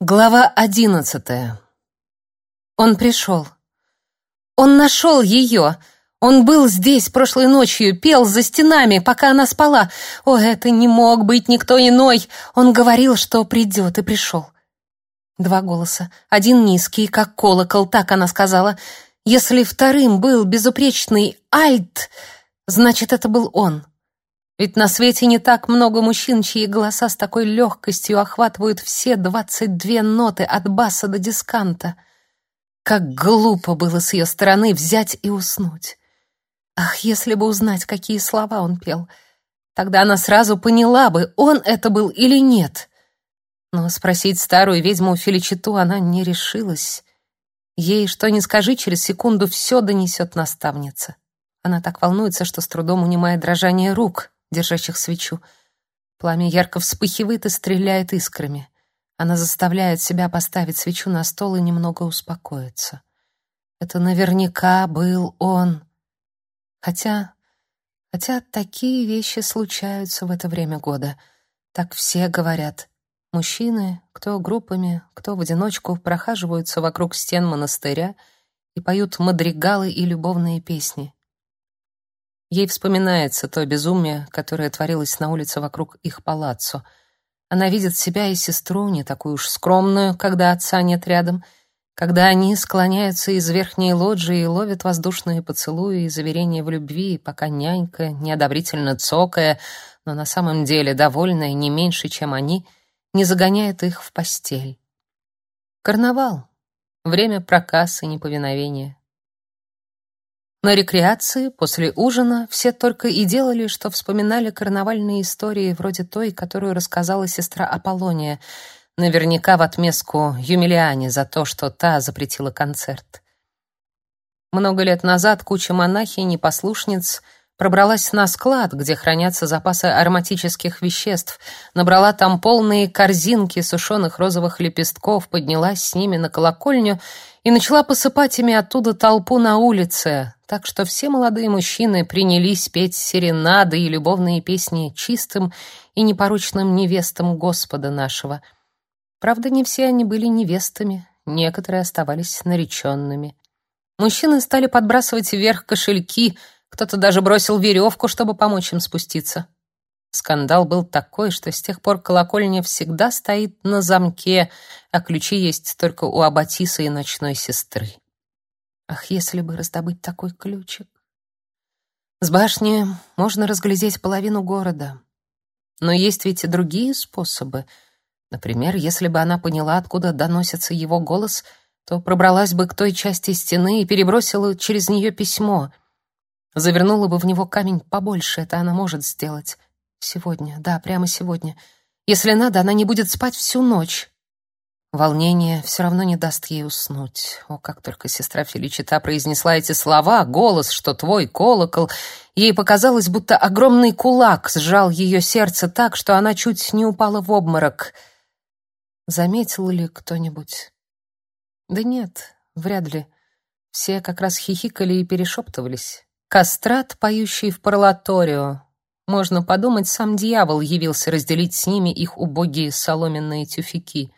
Глава одиннадцатая. Он пришел. Он нашел ее. Он был здесь прошлой ночью, пел за стенами, пока она спала. О, это не мог быть никто иной. Он говорил, что придет, и пришел. Два голоса. Один низкий, как колокол, так она сказала. Если вторым был безупречный альт, значит, это был он. Ведь на свете не так много мужчин, чьи голоса с такой легкостью охватывают все двадцать две ноты от баса до дисканта. Как глупо было с ее стороны взять и уснуть. Ах, если бы узнать, какие слова он пел. Тогда она сразу поняла бы, он это был или нет. Но спросить старую ведьму Феличиту она не решилась. Ей, что ни скажи, через секунду все донесет наставница. Она так волнуется, что с трудом унимает дрожание рук держащих свечу. Пламя ярко вспыхивает и стреляет искрами. Она заставляет себя поставить свечу на стол и немного успокоиться. Это наверняка был он. Хотя... Хотя такие вещи случаются в это время года. Так все говорят. Мужчины, кто группами, кто в одиночку, прохаживаются вокруг стен монастыря и поют мадригалы и любовные песни. Ей вспоминается то безумие, которое творилось на улице вокруг их палаццо. Она видит себя и сестру, не такую уж скромную, когда отца нет рядом, когда они склоняются из верхней лоджии и ловят воздушные поцелуи и заверения в любви, пока нянька, неодобрительно цокая, но на самом деле довольная не меньше, чем они, не загоняет их в постель. Карнавал. Время проказ и неповиновения. На рекреации, после ужина, все только и делали, что вспоминали карнавальные истории вроде той, которую рассказала сестра Аполлония, наверняка в отместку Юмилиане за то, что та запретила концерт. Много лет назад куча монахинь и послушниц пробралась на склад, где хранятся запасы ароматических веществ, набрала там полные корзинки сушеных розовых лепестков, поднялась с ними на колокольню и начала посыпать ими оттуда толпу на улице, так что все молодые мужчины принялись петь серенады и любовные песни чистым и непорочным невестам Господа нашего. Правда, не все они были невестами, некоторые оставались нареченными. Мужчины стали подбрасывать вверх кошельки, кто-то даже бросил веревку, чтобы помочь им спуститься. Скандал был такой, что с тех пор колокольня всегда стоит на замке, а ключи есть только у Аббатисы и ночной сестры. Ах, если бы раздобыть такой ключик! С башни можно разглядеть половину города. Но есть ведь и другие способы. Например, если бы она поняла, откуда доносится его голос, то пробралась бы к той части стены и перебросила через нее письмо. Завернула бы в него камень побольше, это она может сделать. Сегодня, да, прямо сегодня. Если надо, она не будет спать всю ночь. Волнение все равно не даст ей уснуть. О, как только сестра Феличита произнесла эти слова, голос, что твой колокол, ей показалось, будто огромный кулак сжал ее сердце так, что она чуть не упала в обморок. Заметил ли кто-нибудь? Да нет, вряд ли. Все как раз хихикали и перешептывались. Кастрат, поющий в парлаторио, можно подумать, сам дьявол явился разделить с ними их убогие соломенные тюфяки.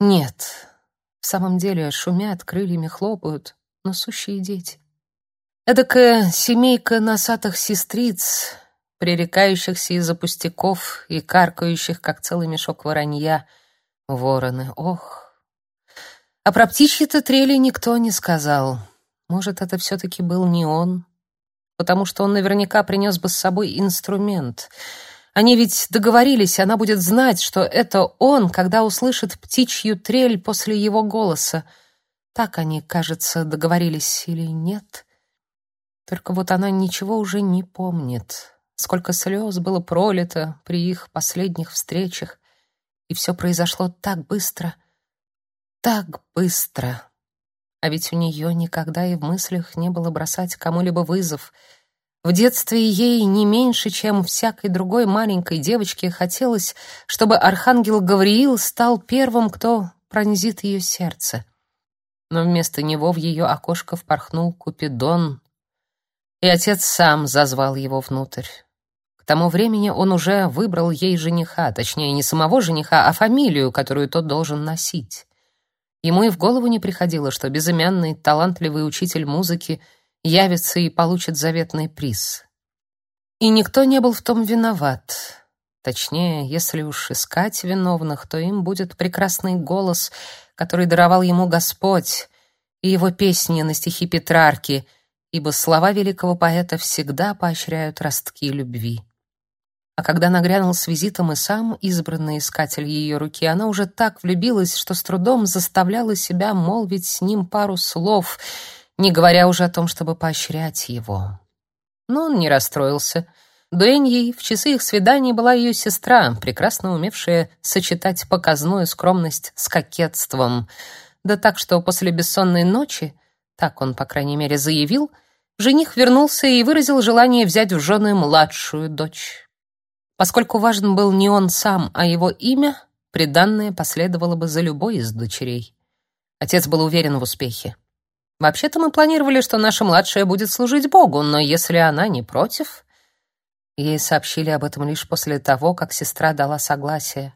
Нет, в самом деле шумят, крыльями хлопают, но сущие дети. Эдакая семейка носатых сестриц, пререкающихся из-за пустяков и каркающих, как целый мешок воронья. Вороны, ох! А про птичьи-то трели никто не сказал. Может, это все-таки был не он? Потому что он наверняка принес бы с собой инструмент. Они ведь договорились, она будет знать, что это он, когда услышит птичью трель после его голоса. Так они, кажется, договорились или нет? Только вот она ничего уже не помнит. Сколько слез было пролито при их последних встречах, и все произошло так быстро, так быстро. А ведь у нее никогда и в мыслях не было бросать кому-либо вызов. В детстве ей не меньше, чем всякой другой маленькой девочке хотелось, чтобы архангел Гавриил стал первым, кто пронзит ее сердце. Но вместо него в ее окошко впорхнул Купидон, и отец сам зазвал его внутрь. К тому времени он уже выбрал ей жениха, точнее, не самого жениха, а фамилию, которую тот должен носить. Ему и в голову не приходило, что безымянный, талантливый учитель музыки явится и получит заветный приз. И никто не был в том виноват. Точнее, если уж искать виновных, то им будет прекрасный голос, который даровал ему Господь, и его песни на стихи Петрарки, ибо слова великого поэта всегда поощряют ростки любви. А когда нагрянул с визитом и сам избранный искатель ее руки, она уже так влюбилась, что с трудом заставляла себя молвить с ним пару слов, не говоря уже о том, чтобы поощрять его. Но он не расстроился — Дуэньей в часы их свиданий была ее сестра, прекрасно умевшая сочетать показную скромность с кокетством. Да так, что после бессонной ночи, так он, по крайней мере, заявил, жених вернулся и выразил желание взять в жены младшую дочь. Поскольку важен был не он сам, а его имя, приданное последовало бы за любой из дочерей. Отец был уверен в успехе. Вообще-то мы планировали, что наша младшая будет служить Богу, но если она не против, Ей сообщили об этом лишь после того, как сестра дала согласие.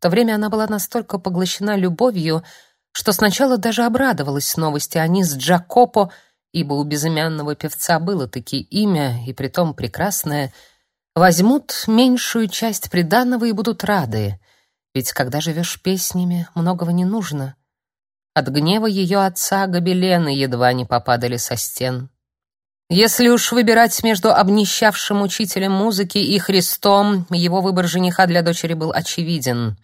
В то время она была настолько поглощена любовью, что сначала даже обрадовалась новости о с Джакопо, ибо у безымянного певца было таки имя, и притом прекрасное, возьмут меньшую часть приданого и будут рады, ведь когда живешь песнями, многого не нужно. От гнева ее отца гобелены едва не попадали со стен. Если уж выбирать между обнищавшим учителем музыки и Христом, его выбор жениха для дочери был очевиден.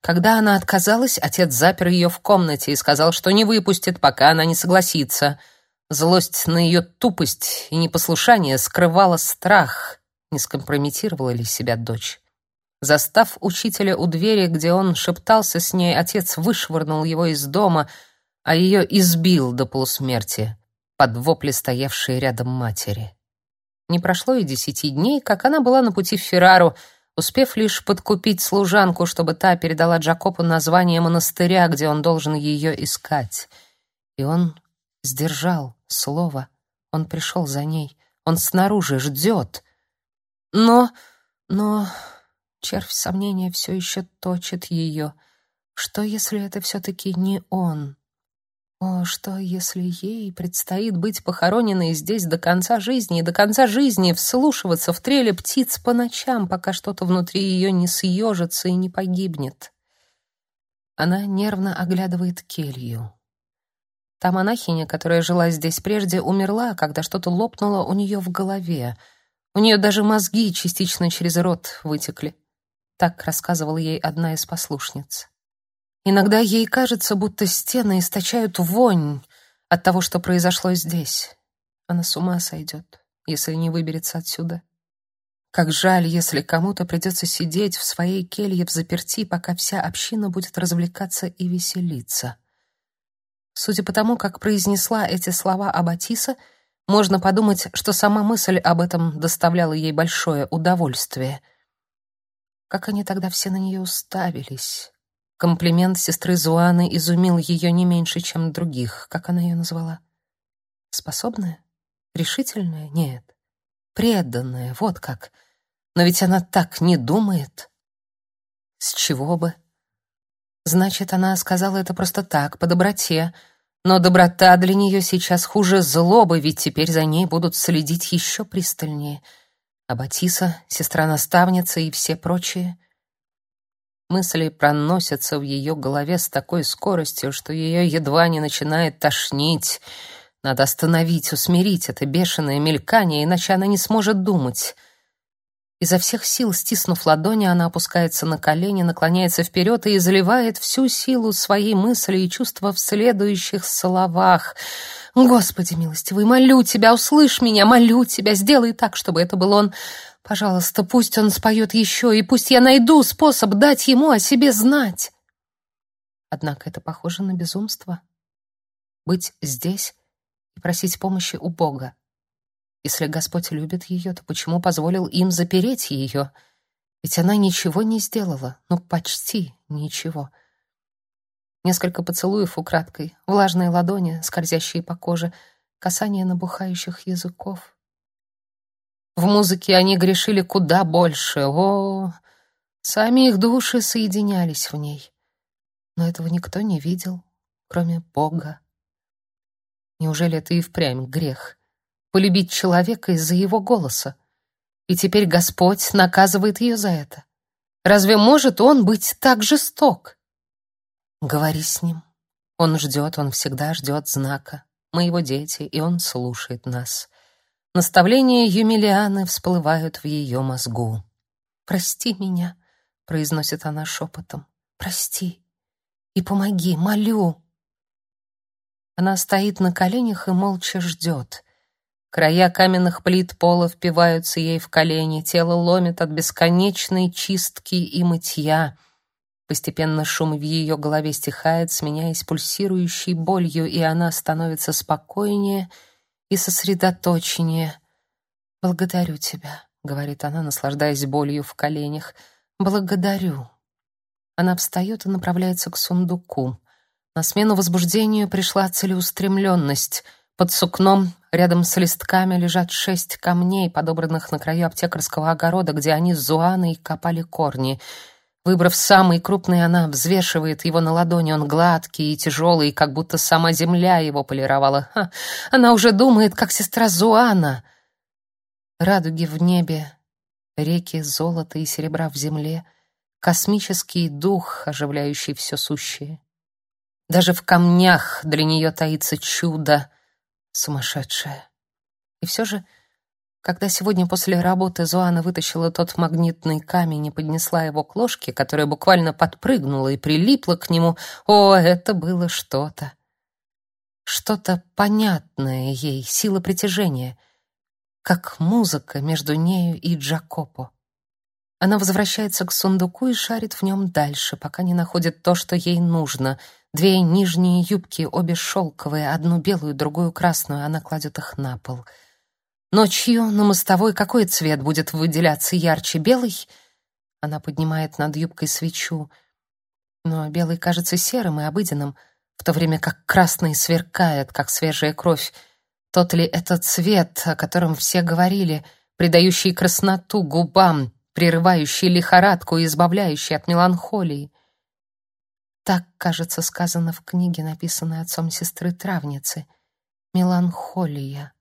Когда она отказалась, отец запер ее в комнате и сказал, что не выпустит, пока она не согласится. Злость на ее тупость и непослушание скрывала страх, не скомпрометировала ли себя дочь. Застав учителя у двери, где он шептался с ней, отец вышвырнул его из дома, а ее избил до полусмерти под вопли стоявшей рядом матери. Не прошло и десяти дней, как она была на пути в Феррару, успев лишь подкупить служанку, чтобы та передала Джакопу название монастыря, где он должен ее искать. И он сдержал слово. Он пришел за ней. Он снаружи ждет. Но... но... Червь сомнения все еще точит ее. Что, если это все-таки не он? О, что, если ей предстоит быть похороненной здесь до конца жизни и до конца жизни вслушиваться в трели птиц по ночам, пока что-то внутри ее не съежится и не погибнет? Она нервно оглядывает келью. Та монахиня, которая жила здесь прежде, умерла, когда что-то лопнуло у нее в голове. У нее даже мозги частично через рот вытекли. Так рассказывала ей одна из послушниц. Иногда ей кажется, будто стены источают вонь от того, что произошло здесь. Она с ума сойдет, если не выберется отсюда. Как жаль, если кому-то придется сидеть в своей келье в заперти, пока вся община будет развлекаться и веселиться. Судя по тому, как произнесла эти слова Абатиса, можно подумать, что сама мысль об этом доставляла ей большое удовольствие. Как они тогда все на нее уставились. Комплимент сестры Зуаны изумил ее не меньше, чем других. Как она ее назвала? Способная? Решительная? Нет. Преданная, вот как. Но ведь она так не думает. С чего бы? Значит, она сказала это просто так, по доброте. Но доброта для нее сейчас хуже злобы, ведь теперь за ней будут следить еще пристальнее. А Батиса, сестра-наставница и все прочие — Мысли проносятся в ее голове с такой скоростью, что ее едва не начинает тошнить. Надо остановить, усмирить это бешеное мелькание, иначе она не сможет думать. Изо всех сил, стиснув ладони, она опускается на колени, наклоняется вперед и изливает всю силу своей мысли и чувства в следующих словах. «Господи милостивый, молю тебя, услышь меня, молю тебя, сделай так, чтобы это был он...» Пожалуйста, пусть он споет еще, и пусть я найду способ дать ему о себе знать. Однако это похоже на безумство. Быть здесь и просить помощи у Бога. Если Господь любит ее, то почему позволил им запереть ее? Ведь она ничего не сделала, ну почти ничего. Несколько поцелуев украдкой, влажные ладони, скользящие по коже, касание набухающих языков. В музыке они грешили куда больше. О, сами их души соединялись в ней. Но этого никто не видел, кроме Бога. Неужели это и впрямь грех? Полюбить человека из-за его голоса? И теперь Господь наказывает ее за это. Разве может он быть так жесток? Говори с ним. Он ждет, он всегда ждет знака. Мы его дети, и он слушает нас. Наставления Юмилианы всплывают в ее мозгу. «Прости меня», — произносит она шепотом. «Прости и помоги, молю». Она стоит на коленях и молча ждет. Края каменных плит пола впиваются ей в колени, тело ломит от бесконечной чистки и мытья. Постепенно шум в ее голове стихает, сменяясь пульсирующей болью, и она становится спокойнее и сосредоточеннее. «Благодарю тебя», — говорит она, наслаждаясь болью в коленях. «Благодарю». Она встает и направляется к сундуку. На смену возбуждению пришла целеустремленность — под сукном рядом с листками лежат шесть камней, подобранных на краю аптекарского огорода, где они с Зуаной копали корни. Выбрав самый крупный, она взвешивает его на ладони. Он гладкий и тяжелый, как будто сама земля его полировала. Ха, она уже думает, как сестра Зуана. Радуги в небе, реки золота и серебра в земле, космический дух, оживляющий все сущее. Даже в камнях для нее таится чудо — Сумасшедшая. И все же, когда сегодня после работы Зоана вытащила тот магнитный камень и поднесла его к ложке, которая буквально подпрыгнула и прилипла к нему, о, это было что-то. Что-то понятное ей, сила притяжения, как музыка между нею и Джакопо. Она возвращается к сундуку и шарит в нем дальше, пока не находит то, что ей нужно — Две нижние юбки, обе шелковые, одну белую, другую красную, она кладет их на пол. Ночью на мостовой какой цвет будет выделяться ярче, белый? Она поднимает над юбкой свечу, но белый кажется серым и обыденным, в то время как красный сверкает, как свежая кровь. Тот ли это цвет, о котором все говорили, придающий красноту губам, прерывающий лихорадку и избавляющий от меланхолии? Так, кажется, сказано в книге, написанной отцом сестры-травницы. Меланхолия.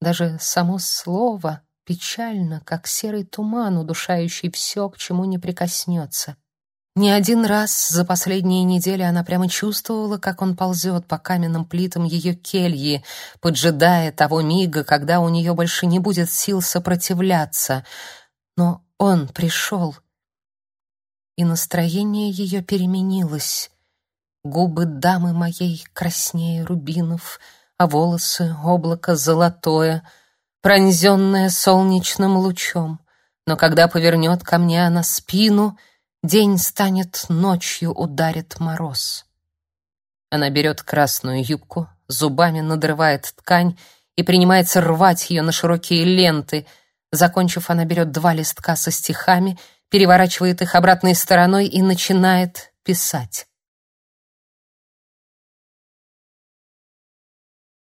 Даже само слово печально, как серый туман, удушающий все, к чему не прикоснется. Не один раз за последние недели она прямо чувствовала, как он ползет по каменным плитам ее кельи, поджидая того мига, когда у нее больше не будет сил сопротивляться. Но он пришел, и настроение ее переменилось. Губы дамы моей краснее рубинов, а волосы — облако золотое, пронзенное солнечным лучом. Но когда повернет ко мне она спину, день станет ночью, ударит мороз. Она берет красную юбку, зубами надрывает ткань и принимается рвать ее на широкие ленты. Закончив, она берет два листка со стихами — переворачивает их обратной стороной и начинает писать.